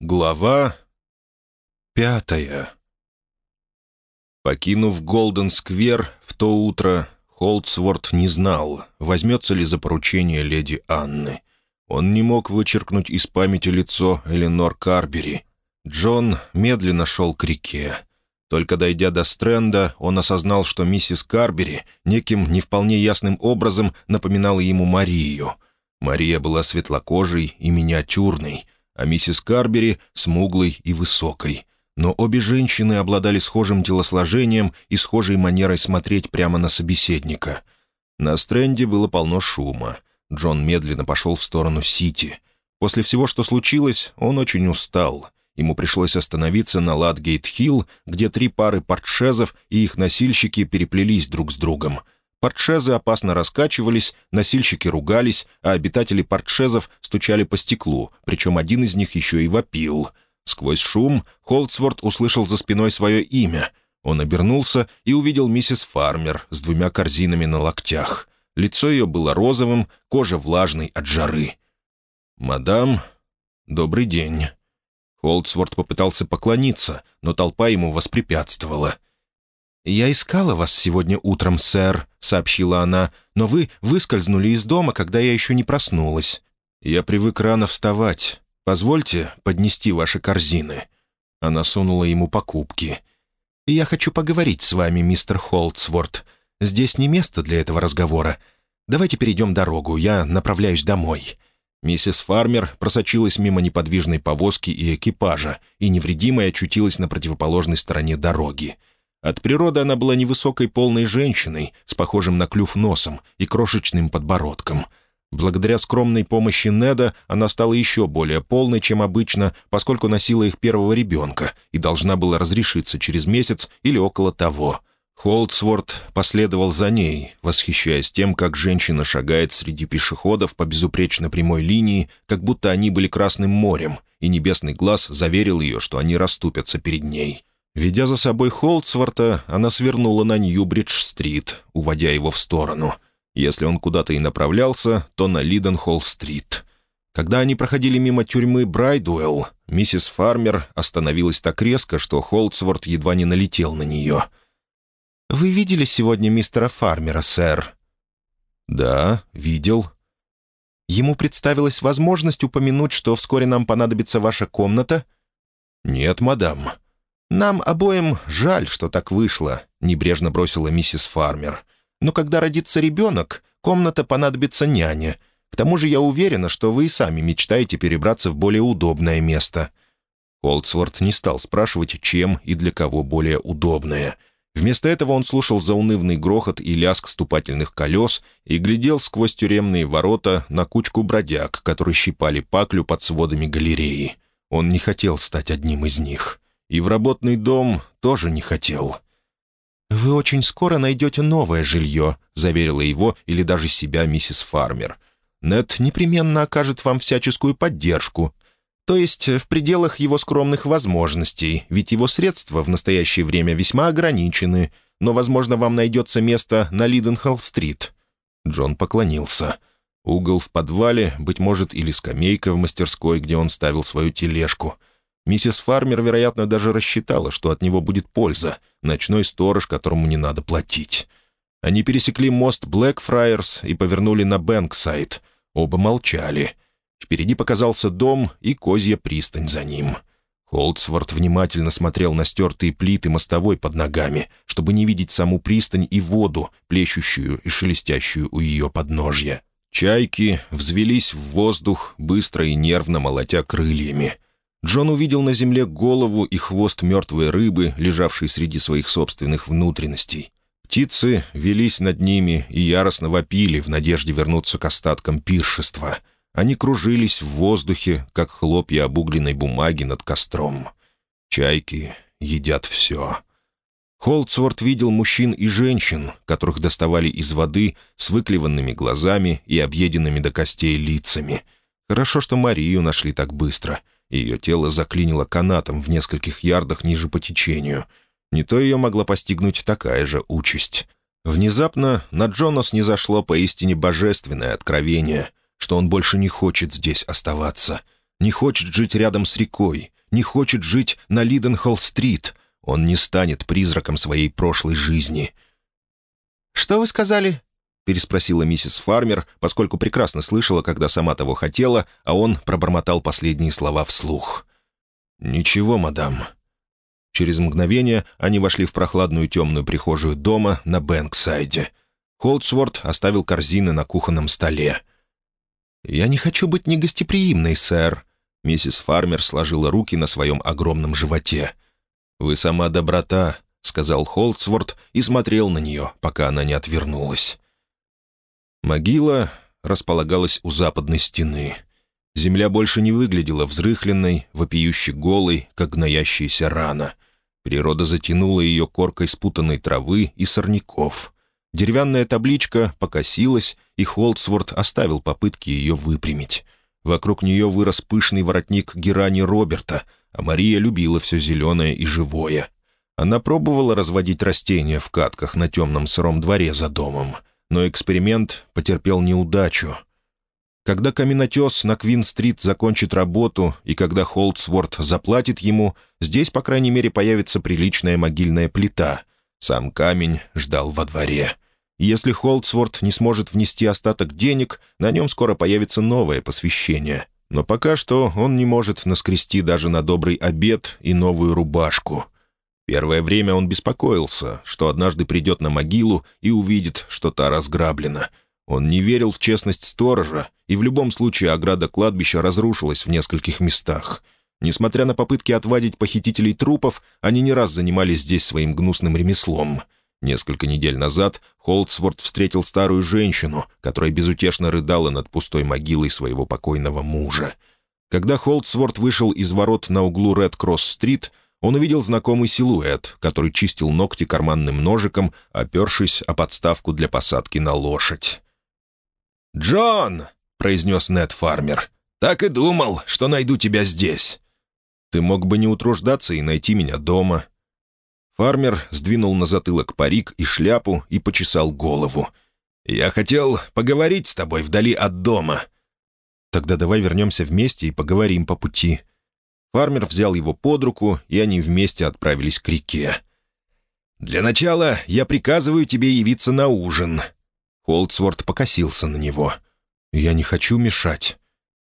Глава пятая Покинув Голден-сквер в то утро, Холдсворт не знал, возьмется ли за поручение леди Анны. Он не мог вычеркнуть из памяти лицо Эленор Карбери. Джон медленно шел к реке. Только дойдя до Стрэнда, он осознал, что миссис Карбери неким не вполне ясным образом напоминала ему Марию. Мария была светлокожей и миниатюрной — а миссис Карбери — смуглой и высокой. Но обе женщины обладали схожим телосложением и схожей манерой смотреть прямо на собеседника. На Стрэнде было полно шума. Джон медленно пошел в сторону Сити. После всего, что случилось, он очень устал. Ему пришлось остановиться на Ладгейт-Хилл, где три пары портшезов и их носильщики переплелись друг с другом — Портшезы опасно раскачивались, носильщики ругались, а обитатели портшезов стучали по стеклу, причем один из них еще и вопил. Сквозь шум Холдсворт услышал за спиной свое имя. Он обернулся и увидел миссис Фармер с двумя корзинами на локтях. Лицо ее было розовым, кожа влажной от жары. «Мадам, добрый день». Холдсворт попытался поклониться, но толпа ему воспрепятствовала — «Я искала вас сегодня утром, сэр», — сообщила она, «но вы выскользнули из дома, когда я еще не проснулась. Я привык рано вставать. Позвольте поднести ваши корзины». Она сунула ему покупки. «Я хочу поговорить с вами, мистер Холдсворт. Здесь не место для этого разговора. Давайте перейдем дорогу, я направляюсь домой». Миссис Фармер просочилась мимо неподвижной повозки и экипажа и невредимая очутилась на противоположной стороне дороги. От природы она была невысокой полной женщиной с похожим на клюв носом и крошечным подбородком. Благодаря скромной помощи Неда она стала еще более полной, чем обычно, поскольку носила их первого ребенка и должна была разрешиться через месяц или около того. Холдсворт последовал за ней, восхищаясь тем, как женщина шагает среди пешеходов по безупречно прямой линии, как будто они были Красным морем, и небесный глаз заверил ее, что они расступятся перед ней. Ведя за собой Холдсворта, она свернула на Ньюбридж-стрит, уводя его в сторону. Если он куда-то и направлялся, то на Лиденхолл-стрит. Когда они проходили мимо тюрьмы Брайдуэлл, миссис Фармер остановилась так резко, что Холдсворт едва не налетел на нее. «Вы видели сегодня мистера Фармера, сэр?» «Да, видел». «Ему представилась возможность упомянуть, что вскоре нам понадобится ваша комната?» «Нет, мадам». «Нам обоим жаль, что так вышло», — небрежно бросила миссис Фармер. «Но когда родится ребенок, комната понадобится няне. К тому же я уверена, что вы и сами мечтаете перебраться в более удобное место». Холдсворт не стал спрашивать, чем и для кого более удобное. Вместо этого он слушал заунывный грохот и лязг ступательных колес и глядел сквозь тюремные ворота на кучку бродяг, которые щипали паклю под сводами галереи. Он не хотел стать одним из них и в работный дом тоже не хотел. «Вы очень скоро найдете новое жилье», — заверила его или даже себя миссис Фармер. «Нет непременно окажет вам всяческую поддержку, то есть в пределах его скромных возможностей, ведь его средства в настоящее время весьма ограничены, но, возможно, вам найдется место на Лиденхолл-стрит». Джон поклонился. Угол в подвале, быть может, или скамейка в мастерской, где он ставил свою тележку — Миссис Фармер, вероятно, даже рассчитала, что от него будет польза. Ночной сторож, которому не надо платить. Они пересекли мост Блэкфрайерс и повернули на Бэнксайд. Оба молчали. Впереди показался дом и козья пристань за ним. Холдсворт внимательно смотрел на стертые плиты мостовой под ногами, чтобы не видеть саму пристань и воду, плещущую и шелестящую у ее подножья. Чайки взвелись в воздух, быстро и нервно молотя крыльями — Джон увидел на земле голову и хвост мертвой рыбы, лежавшей среди своих собственных внутренностей. Птицы велись над ними и яростно вопили в надежде вернуться к остаткам пиршества. Они кружились в воздухе, как хлопья обугленной бумаги над костром. Чайки едят все. Холдсворт видел мужчин и женщин, которых доставали из воды с выклеванными глазами и объеденными до костей лицами. Хорошо, что Марию нашли так быстро — ее тело заклинило канатом в нескольких ярдах ниже по течению. Не то ее могла постигнуть такая же участь. Внезапно на не зашло поистине божественное откровение, что он больше не хочет здесь оставаться. не хочет жить рядом с рекой, не хочет жить на Лиденхолл-стрит. Он не станет призраком своей прошлой жизни. «Что вы сказали?» — переспросила миссис Фармер, поскольку прекрасно слышала, когда сама того хотела, а он пробормотал последние слова вслух. «Ничего, мадам». Через мгновение они вошли в прохладную темную прихожую дома на Бэнксайде. Холдсворт оставил корзины на кухонном столе. «Я не хочу быть негостеприимной, сэр», Миссис Фармер сложила руки на своем огромном животе. «Вы сама доброта», — сказал Холдсворт и смотрел на нее, пока она не отвернулась. Могила располагалась у западной стены. Земля больше не выглядела взрыхленной, вопиющей голой, как гноящаяся рана. Природа затянула ее коркой спутанной травы и сорняков. Деревянная табличка покосилась, и Холдсворт оставил попытки ее выпрямить. Вокруг нее вырос пышный воротник герани Роберта, а Мария любила все зеленое и живое. Она пробовала разводить растения в катках на темном сыром дворе за домом, но эксперимент потерпел неудачу. Когда каменотес на Квин-стрит закончит работу и когда Холдсворт заплатит ему, здесь, по крайней мере, появится приличная могильная плита. Сам камень ждал во дворе. Если Холдсворт не сможет внести остаток денег, на нем скоро появится новое посвящение. Но пока что он не может наскрести даже на добрый обед и новую рубашку. Первое время он беспокоился, что однажды придет на могилу и увидит, что та разграблена. Он не верил в честность сторожа, и в любом случае ограда кладбища разрушилась в нескольких местах. Несмотря на попытки отвадить похитителей трупов, они не раз занимались здесь своим гнусным ремеслом — Несколько недель назад Холдсворт встретил старую женщину, которая безутешно рыдала над пустой могилой своего покойного мужа. Когда Холдсворт вышел из ворот на углу Ред-Кросс-стрит, он увидел знакомый силуэт, который чистил ногти карманным ножиком, опершись о подставку для посадки на лошадь. «Джон!» — произнес Нед Фармер. «Так и думал, что найду тебя здесь». «Ты мог бы не утруждаться и найти меня дома», Фармер сдвинул на затылок парик и шляпу и почесал голову. «Я хотел поговорить с тобой вдали от дома». «Тогда давай вернемся вместе и поговорим по пути». Фармер взял его под руку, и они вместе отправились к реке. «Для начала я приказываю тебе явиться на ужин». Холдсворт покосился на него. «Я не хочу мешать».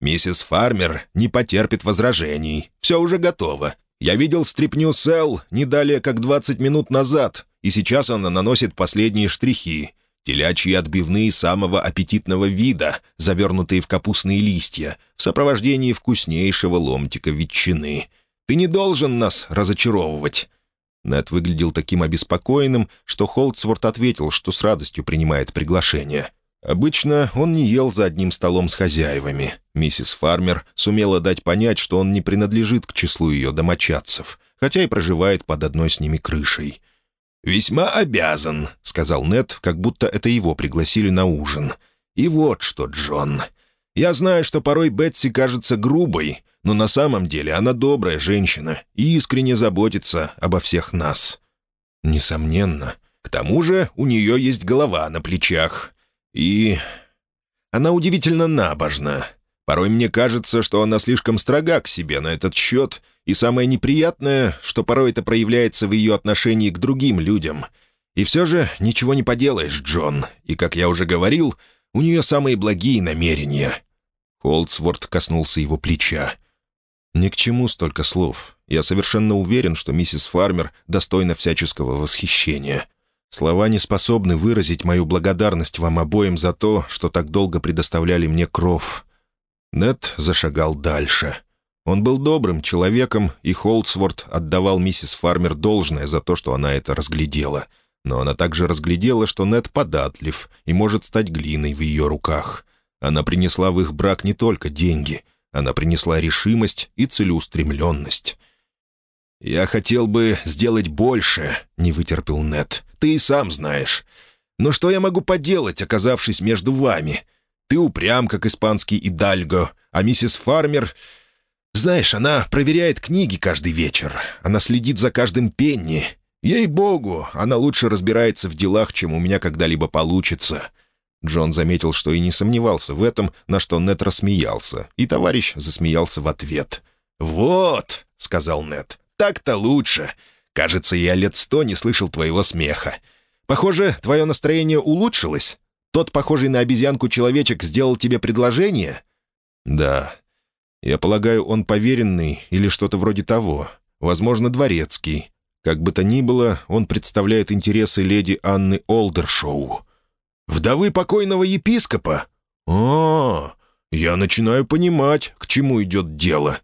«Миссис Фармер не потерпит возражений. Все уже готово. Я видел стряпню Сэл не далее, как 20 минут назад, и сейчас она наносит последние штрихи. Телячьи отбивные самого аппетитного вида, завернутые в капустные листья, в сопровождении вкуснейшего ломтика ветчины. Ты не должен нас разочаровывать». Нед выглядел таким обеспокоенным, что Холдсворт ответил, что с радостью принимает приглашение. Обычно он не ел за одним столом с хозяевами. Миссис Фармер сумела дать понять, что он не принадлежит к числу ее домочадцев, хотя и проживает под одной с ними крышей. «Весьма обязан», — сказал Нед, как будто это его пригласили на ужин. «И вот что, Джон. Я знаю, что порой Бетси кажется грубой, но на самом деле она добрая женщина и искренне заботится обо всех нас». «Несомненно. К тому же у нее есть голова на плечах. И она удивительно набожна. Порой мне кажется, что она слишком строга к себе на этот счет, и самое неприятное, что порой это проявляется в ее отношении к другим людям. И все же ничего не поделаешь, Джон, и, как я уже говорил, у нее самые благие намерения». Холдсворт коснулся его плеча. «Ни к чему столько слов. Я совершенно уверен, что миссис Фармер достойна всяческого восхищения. Слова не способны выразить мою благодарность вам обоим за то, что так долго предоставляли мне кров». Нед зашагал дальше. Он был добрым человеком, и Холдсворт отдавал миссис Фармер должное за то, что она это разглядела. Но она также разглядела, что Нед податлив и может стать глиной в ее руках. Она принесла в их брак не только деньги, она принесла решимость и целеустремленность. «Я хотел бы сделать больше», — не вытерпел Нед. «Ты и сам знаешь. Но что я могу поделать, оказавшись между вами? Ты упрям, как испанский идальго, а миссис Фармер... Знаешь, она проверяет книги каждый вечер. Она следит за каждым пенни. Ей-богу, она лучше разбирается в делах, чем у меня когда-либо получится. Джон заметил, что и не сомневался в этом, на что Нет рассмеялся, и товарищ засмеялся в ответ. «Вот», — сказал Нет, — «так-то лучше. Кажется, я лет сто не слышал твоего смеха. Похоже, твое настроение улучшилось? Тот, похожий на обезьянку человечек, сделал тебе предложение?» «Да. Я полагаю, он поверенный или что-то вроде того. Возможно, дворецкий. Как бы то ни было, он представляет интересы леди Анны Олдершоу». «Вдовы покойного епископа?» «А, я начинаю понимать, к чему идет дело».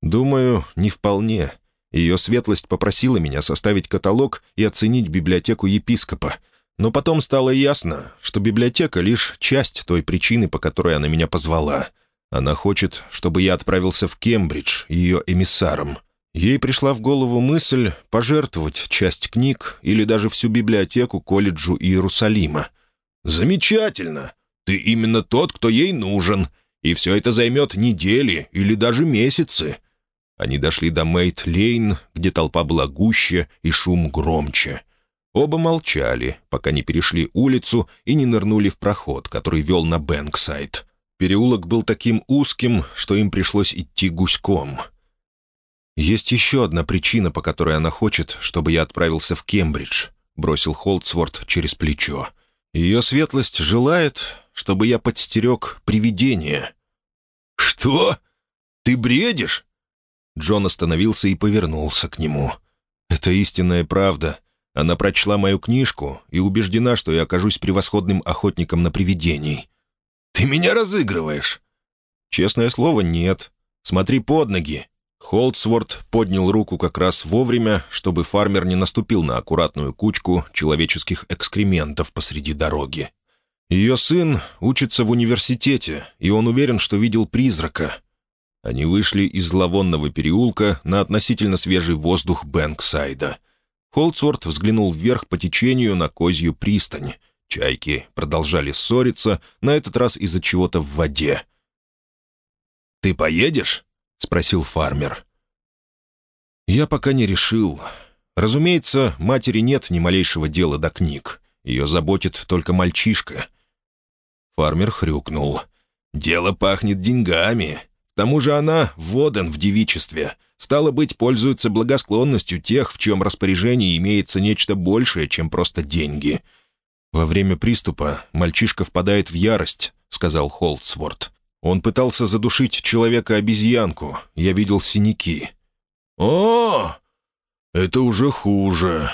«Думаю, не вполне. Ее светлость попросила меня составить каталог и оценить библиотеку епископа. Но потом стало ясно, что библиотека — лишь часть той причины, по которой она меня позвала. Она хочет, чтобы я отправился в Кембридж ее эмиссаром. Ей пришла в голову мысль пожертвовать часть книг или даже всю библиотеку колледжу Иерусалима. «Замечательно! Ты именно тот, кто ей нужен, и все это займет недели или даже месяцы». Они дошли до Мейд-Лейн, где толпа была гуще и шум громче. Оба молчали, пока не перешли улицу и не нырнули в проход, который вел на Бэнксайд. Переулок был таким узким, что им пришлось идти гуськом. «Есть еще одна причина, по которой она хочет, чтобы я отправился в Кембридж», — бросил Холдсворт через плечо. «Ее светлость желает, чтобы я подстерег привидение». «Что? Ты бредишь?» Джон остановился и повернулся к нему. «Это истинная правда. Она прочла мою книжку и убеждена, что я окажусь превосходным охотником на привидений». «Ты меня разыгрываешь?» «Честное слово, нет. Смотри под ноги». Холдсворт поднял руку как раз вовремя, чтобы фармер не наступил на аккуратную кучку человеческих экскрементов посреди дороги. Ее сын учится в университете, и он уверен, что видел призрака. Они вышли из зловонного переулка на относительно свежий воздух Бэнксайда. Холдсворт взглянул вверх по течению на козью пристань. Чайки продолжали ссориться, на этот раз из-за чего-то в воде. «Ты поедешь?» — спросил фармер. «Я пока не решил. Разумеется, матери нет ни малейшего дела до книг. Ее заботит только мальчишка». Фармер хрюкнул. «Дело пахнет деньгами. К тому же она воден в девичестве. Стало быть, пользуется благосклонностью тех, в чем распоряжении имеется нечто большее, чем просто деньги. «Во время приступа мальчишка впадает в ярость», — сказал Холдсворт. «Он пытался задушить человека-обезьянку. Я видел синяки». «О, это уже хуже».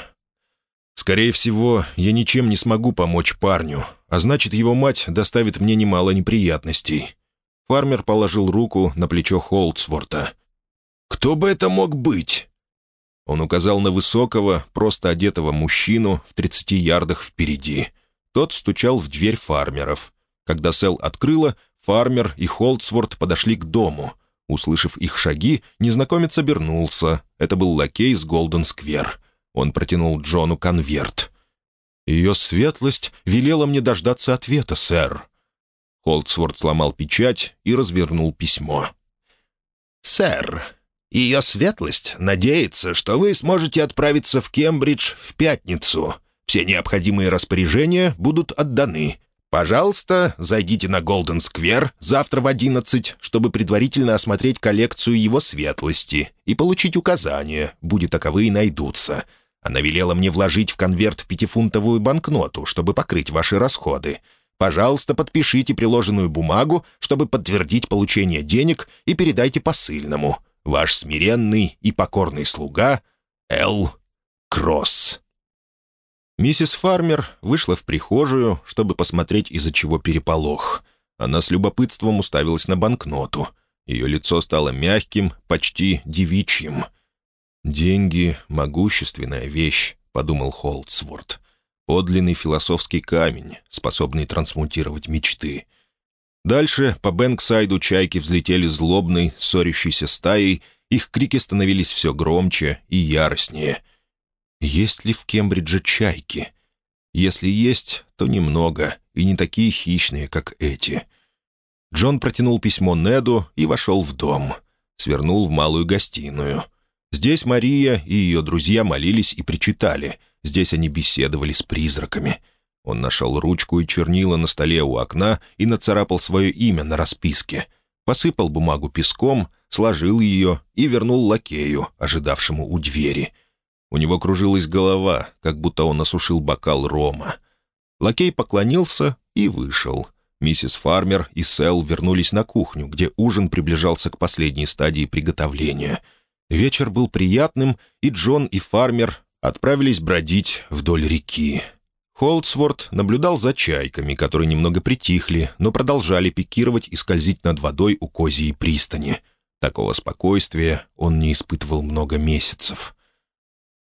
«Скорее всего, я ничем не смогу помочь парню, а значит, его мать доставит мне немало неприятностей. Фармер положил руку на плечо Холдсворта. «Кто бы это мог быть?» Он указал на высокого, просто одетого мужчину в тридцати ярдах впереди. Тот стучал в дверь фармеров. Когда Сел открыла, фармер и Холдсворт подошли к дому. Услышав их шаги, незнакомец обернулся. Это был лакей с Голден-сквер. Он протянул Джону конверт. «Ее светлость велела мне дождаться ответа, сэр», Холдсворт сломал печать и развернул письмо. «Сэр, ее светлость надеется, что вы сможете отправиться в Кембридж в пятницу. Все необходимые распоряжения будут отданы. Пожалуйста, зайдите на Голден-сквер завтра в одиннадцать, чтобы предварительно осмотреть коллекцию его светлости и получить указания, будет таковые найдутся. Она велела мне вложить в конверт пятифунтовую банкноту, чтобы покрыть ваши расходы. Пожалуйста, подпишите приложенную бумагу, чтобы подтвердить получение денег и передайте посыльному. Ваш смиренный и покорный слуга Л. Кросс». Миссис Фармер вышла в прихожую, чтобы посмотреть, из-за чего переполох. Она с любопытством уставилась на банкноту. Ее лицо стало мягким, почти девичьим. «Деньги — могущественная вещь», — подумал Холдсворт. Подлинный философский камень, способный трансмутировать мечты. Дальше по Бэнксайду чайки взлетели злобной, ссорящейся стаей, их крики становились все громче и яростнее. Есть ли в Кембридже чайки? Если есть, то немного, и не такие хищные, как эти. Джон протянул письмо Неду и вошел в дом. Свернул в малую гостиную. Здесь Мария и ее друзья молились и причитали — Здесь они беседовали с призраками. Он нашел ручку и чернила на столе у окна и нацарапал свое имя на расписке. Посыпал бумагу песком, сложил ее и вернул лакею, ожидавшему у двери. У него кружилась голова, как будто он осушил бокал рома. Лакей поклонился и вышел. Миссис Фармер и Сэл вернулись на кухню, где ужин приближался к последней стадии приготовления. Вечер был приятным, и Джон и Фармер отправились бродить вдоль реки. Холдсворт наблюдал за чайками, которые немного притихли, но продолжали пикировать и скользить над водой у Козьей пристани. Такого спокойствия он не испытывал много месяцев.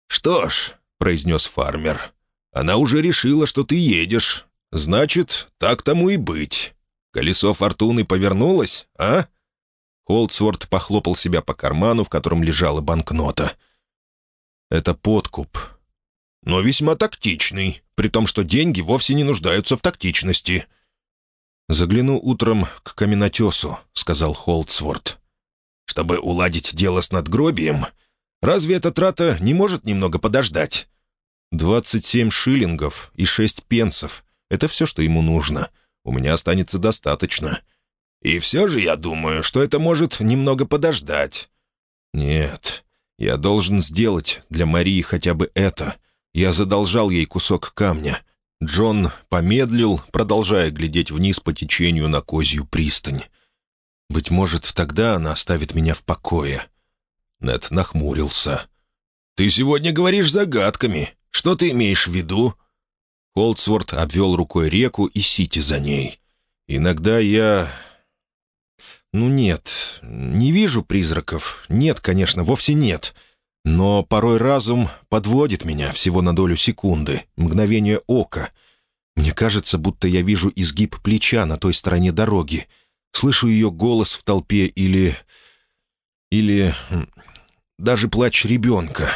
«Что ж», — произнес фармер, — «она уже решила, что ты едешь. Значит, так тому и быть. Колесо фортуны повернулось, а?» Холдсворт похлопал себя по карману, в котором лежала банкнота. «Это подкуп», но весьма тактичный, при том, что деньги вовсе не нуждаются в тактичности». «Загляну утром к каменотесу», — сказал Холдсворт. «Чтобы уладить дело с надгробием? Разве эта трата не может немного подождать?» «Двадцать семь шиллингов и шесть пенсов. Это все, что ему нужно. У меня останется достаточно». «И все же я думаю, что это может немного подождать». «Нет, я должен сделать для Марии хотя бы это. Я задолжал ей кусок камня. Джон помедлил, продолжая глядеть вниз по течению на козью пристань. «Быть может, тогда она оставит меня в покое». Нед нахмурился. «Ты сегодня говоришь загадками. Что ты имеешь в виду?» Холдсворт обвел рукой реку и Сити за ней. «Иногда я...» «Ну нет, не вижу призраков. Нет, конечно, вовсе нет. Но порой разум подводит меня всего на долю секунды, мгновение ока. Мне кажется, будто я вижу изгиб плеча на той стороне дороги. Слышу ее голос в толпе или... Или... Даже плач ребенка.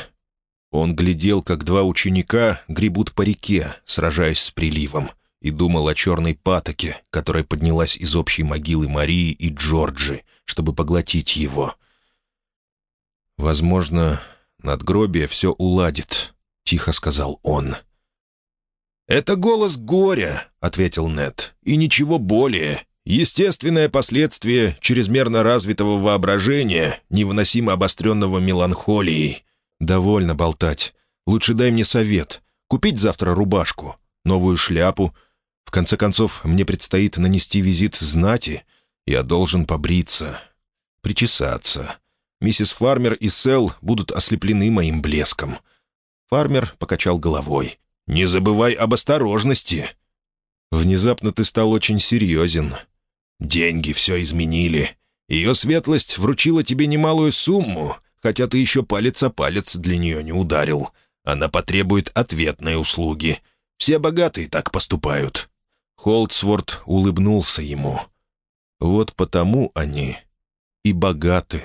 Он глядел, как два ученика гребут по реке, сражаясь с приливом, и думал о черной патоке, которая поднялась из общей могилы Марии и Джорджи, чтобы поглотить его. Возможно, надгробие все уладит», — тихо сказал он. «Это голос горя», — ответил Нед, — «и ничего более. Естественное последствие чрезмерно развитого воображения, невыносимо обостренного меланхолией». «Довольно болтать. Лучше дай мне совет. Купить завтра рубашку, новую шляпу. В конце концов, мне предстоит нанести визит знати. Я должен побриться, причесаться. Миссис Фармер и Сэл будут ослеплены моим блеском». Фармер покачал головой. «Не забывай об осторожности». «Внезапно ты стал очень серьезен». «Деньги все изменили. Ее светлость вручила тебе немалую сумму, хотя ты еще палец о палец для нее не ударил. Она потребует ответной услуги. Все богатые так поступают». Холдсворт улыбнулся ему. «Вот потому они и богаты».